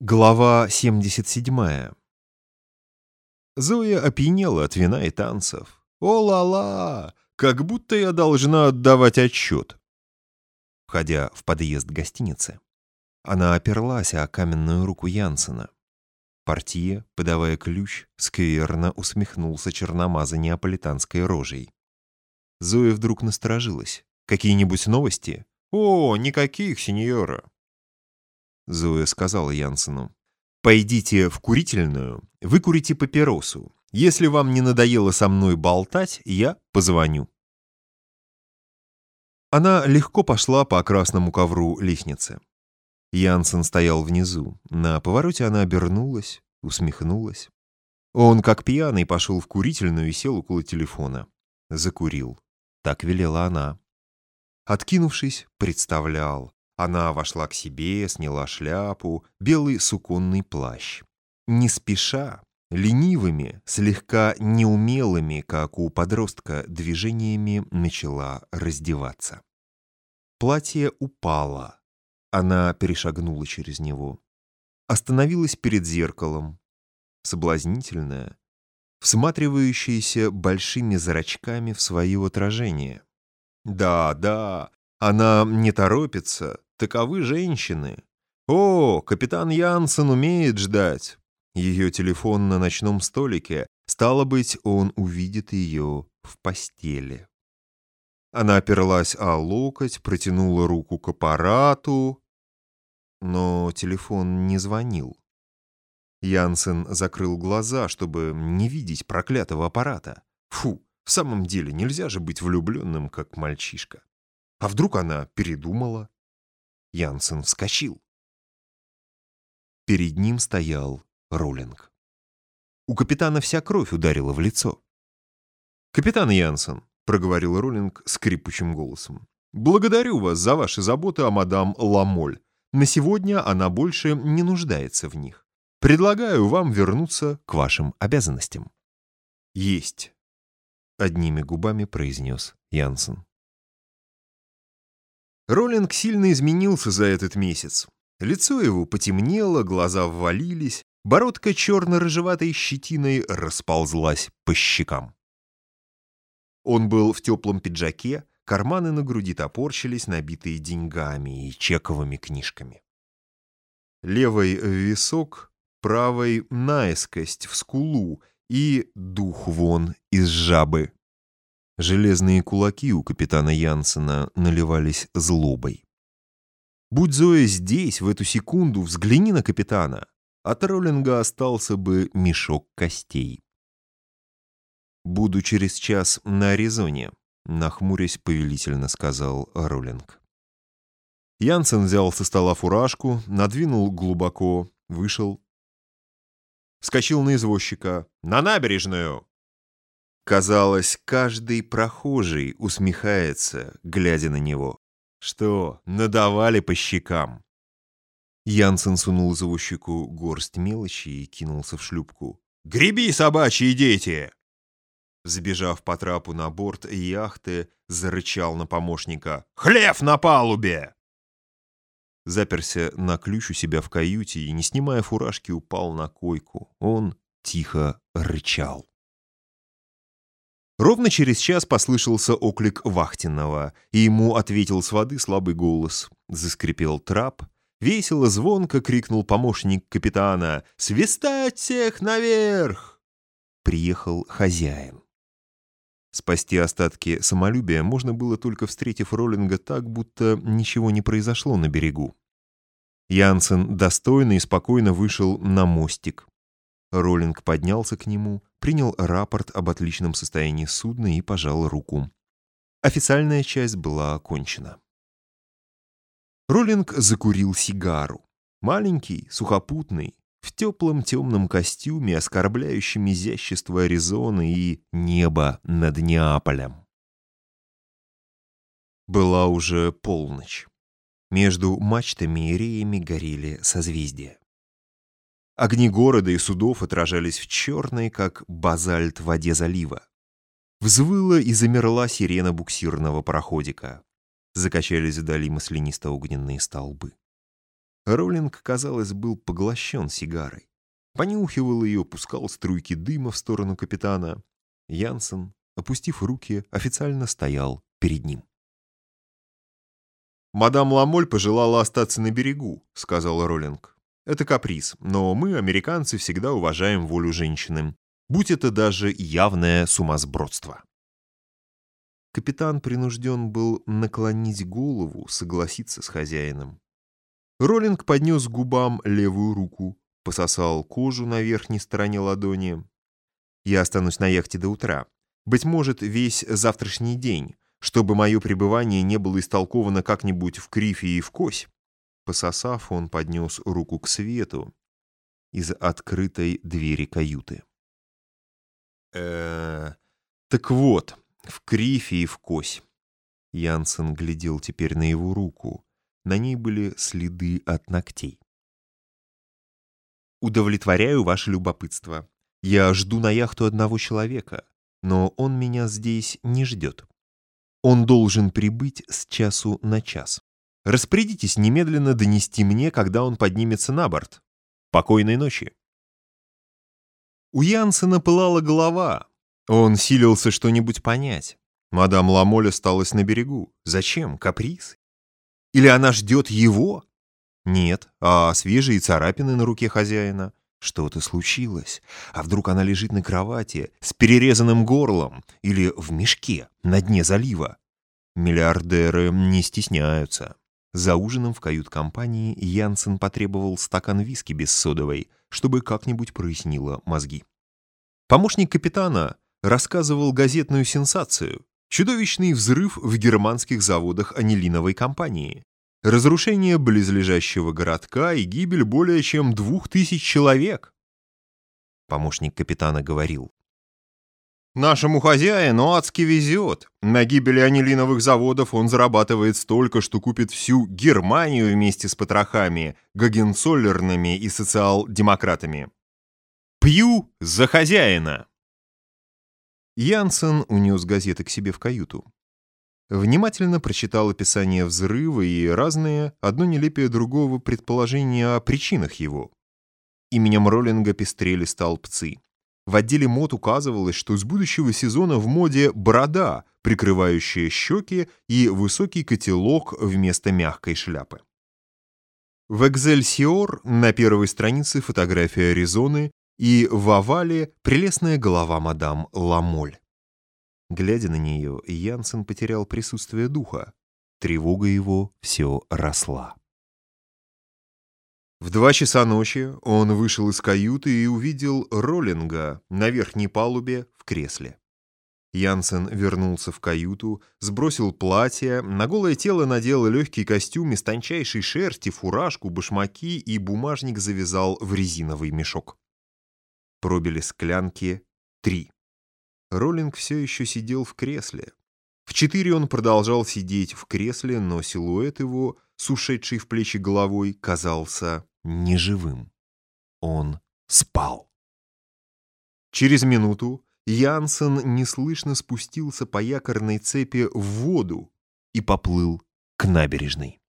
Глава 77 Зоя опьянела от вина и танцев. «О-ла-ла! Как будто я должна отдавать отчет!» Входя в подъезд гостиницы, она оперлась о каменную руку Янсена. Портье, подавая ключ, скверно усмехнулся черномаза неаполитанской рожей. Зоя вдруг насторожилась. «Какие-нибудь новости?» «О, никаких, сеньора!» Зоя сказала Янсену. «Пойдите в курительную, выкурите папиросу. Если вам не надоело со мной болтать, я позвоню». Она легко пошла по красному ковру лестницы. Янсен стоял внизу. На повороте она обернулась, усмехнулась. Он, как пьяный, пошел в курительную и сел около телефона. Закурил. Так велела она. Откинувшись, представлял. Она вошла к себе, сняла шляпу, белый суконный плащ. Не спеша, ленивыми, слегка неумелыми, как у подростка, движениями начала раздеваться. Платье упало. Она перешагнула через него. Остановилась перед зеркалом. Соблазнительная, всматривающаяся большими зрачками в свое отражение. Да, да, она не торопится, Таковы женщины. О, капитан Янсен умеет ждать. Ее телефон на ночном столике. Стало быть, он увидит ее в постели. Она оперлась о локоть, протянула руку к аппарату, но телефон не звонил. Янсен закрыл глаза, чтобы не видеть проклятого аппарата. Фу, в самом деле нельзя же быть влюбленным, как мальчишка. А вдруг она передумала? Янсен вскочил. Перед ним стоял Роллинг. У капитана вся кровь ударила в лицо. «Капитан Янсен», — проговорил Роллинг скрипучим голосом, «благодарю вас за ваши заботы о мадам Ламоль. На сегодня она больше не нуждается в них. Предлагаю вам вернуться к вашим обязанностям». «Есть», — одними губами произнес Янсен. Роллинг сильно изменился за этот месяц. Лицо его потемнело, глаза ввалились, бородка черно-рыжеватой щетиной расползлась по щекам. Он был в теплом пиджаке, карманы на груди топорщились, набитые деньгами и чековыми книжками. Левый в висок, правой наискость в скулу и дух вон из жабы. Железные кулаки у капитана Янсена наливались злобой. Будь Зоя здесь, в эту секунду, взгляни на капитана. От Роллинга остался бы мешок костей. «Буду через час на Аризоне», — нахмурясь повелительно сказал Роллинг. Янсен взял со стола фуражку, надвинул глубоко, вышел. Вскочил на извозчика. «На набережную!» Казалось, каждый прохожий усмехается, глядя на него. Что, надавали по щекам? Янсен сунул извозчику горсть мелочи и кинулся в шлюпку. «Греби, собачьи дети!» Забежав по трапу на борт яхты, зарычал на помощника. «Хлев на палубе!» Заперся на ключ у себя в каюте и, не снимая фуражки, упал на койку. Он тихо рычал. Ровно через час послышался оклик вахтенного, и ему ответил с воды слабый голос. Заскрипел трап. Весело, звонко крикнул помощник капитана «Свистать всех наверх!» Приехал хозяин. Спасти остатки самолюбия можно было только встретив Роллинга так, будто ничего не произошло на берегу. Янсен достойно и спокойно вышел на мостик. Роллинг поднялся к нему, принял рапорт об отличном состоянии судна и пожал руку. Официальная часть была окончена. Роллинг закурил сигару. Маленький, сухопутный, в теплом темном костюме, оскорбляющем изящество Аризоны и небо над Неаполем. Была уже полночь. Между мачтами и реями горели созвездия. Огни города и судов отражались в черной, как базальт в воде залива. Взвыла и замерла сирена буксирного пароходика. Закачались вдали маслянисто-огненные столбы. Роллинг, казалось, был поглощен сигарой. Понюхивал ее, пускал струйки дыма в сторону капитана. Янсен, опустив руки, официально стоял перед ним. «Мадам Ламоль пожелала остаться на берегу», — сказал Роллинг. «Это каприз, но мы, американцы, всегда уважаем волю женщины, будь это даже явное сумасбродство». Капитан принужден был наклонить голову, согласиться с хозяином. Роллинг поднес к губам левую руку, пососал кожу на верхней стороне ладони. «Я останусь на яхте до утра. Быть может, весь завтрашний день, чтобы мое пребывание не было истолковано как-нибудь в крифе и в кось». Пососав, он поднес руку к свету из открытой двери каюты. э Так вот, в крифе и в кось. Янсен глядел теперь на его руку. На ней были следы от ногтей. «Удовлетворяю ваше любопытство. Я жду на яхту одного человека, но он меня здесь не ждет. Он должен прибыть с часу на час. Распорядитесь немедленно донести мне, когда он поднимется на борт. Покойной ночи». У Янсена пылала голова. Он силился что-нибудь понять. Мадам Ламоль осталась на берегу. Зачем? Каприз? Или она ждет его? Нет, а свежие царапины на руке хозяина. Что-то случилось. А вдруг она лежит на кровати с перерезанным горлом или в мешке на дне залива? Миллиардеры не стесняются. За ужином в кают-компании Янсен потребовал стакан виски без содовой, чтобы как-нибудь прояснило мозги. Помощник капитана рассказывал газетную сенсацию. Чудовищный взрыв в германских заводах анилиновой компании. Разрушение близлежащего городка и гибель более чем двух тысяч человек. Помощник капитана говорил. Нашему хозяину адски везет. На гибели анилиновых заводов он зарабатывает столько, что купит всю Германию вместе с потрохами, гагенцоллерными и социал-демократами. Пью за хозяина! Янсен унес газеты к себе в каюту. Внимательно прочитал описание взрыва и разные, одно нелепее другого, предположения о причинах его. Именем Роллинга пестрели столбцы. В отделе мод указывалось, что с будущего сезона в моде борода, прикрывающая щеки, и высокий котелок вместо мягкой шляпы. В «Экзельсиор» на первой странице фотография Аризоны и в овале прелестная голова мадам Ламоль. Глядя на нее, Янсен потерял присутствие духа. Тревога его все росла. В два часа ночи он вышел из каюты и увидел Роллинга на верхней палубе в кресле. Янсен вернулся в каюту, сбросил платье, на голое тело надел легкий костюм из тончайшей шерсти, фуражку, башмаки и бумажник завязал в резиновый мешок. Пробили склянки три. Роллинг все еще сидел в кресле. В четыре он продолжал сидеть в кресле, но силуэт его, с ушедшей в плечи головой, казался неживым. Он спал. Через минуту Янсен неслышно спустился по якорной цепи в воду и поплыл к набережной.